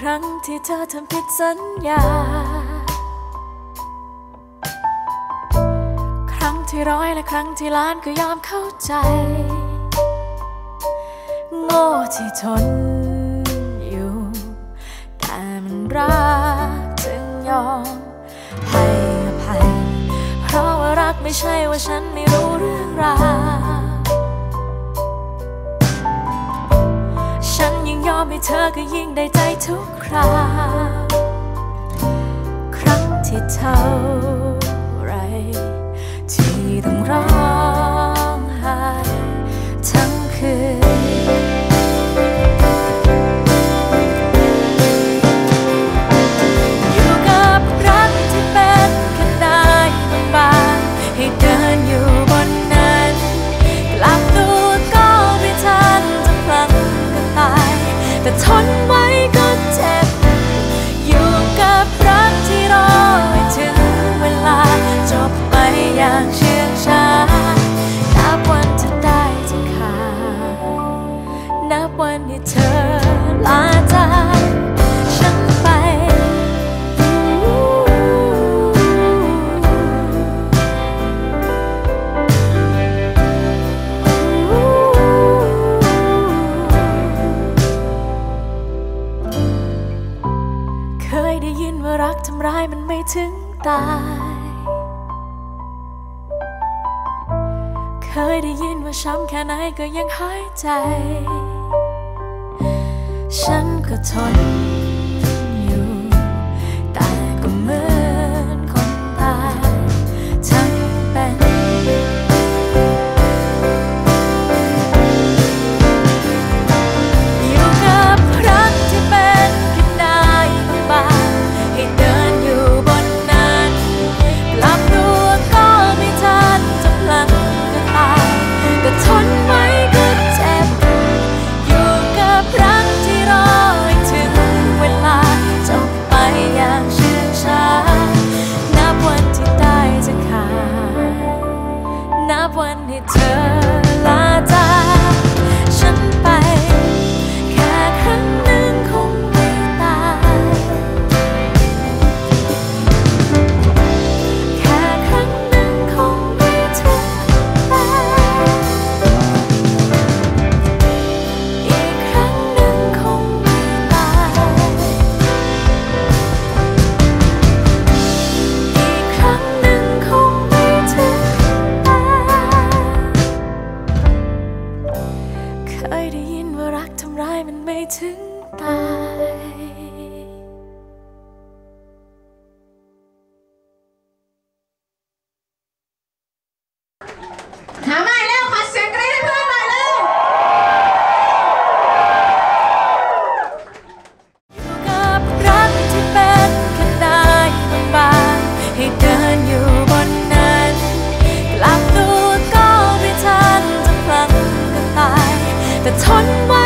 ครั้งที่เธอทำผิดสัญญา ครั้งที่ร้อยและครั้งที่ล้านก็ยอมเข้าใจ โง่ที่ทนอยู่ แต่มันรักจึงยอมให้อภัย เพราะว่ารักไม่ใช่ว่าฉันไม่รู้เรื่องราว ให้เธอก็ยิ่งได้ใจทุกครา ครั้งที่เธอ ทน ว่ารักทำร้ายมันไม่ถึงตาย เคยได้ยินว่าช้ำแค่ไหนก็ยังหายใจ ฉันก็ทน เคยได้ยินว่ารักทำร้ายมันไม่ถึงตาย แต่ทนไว้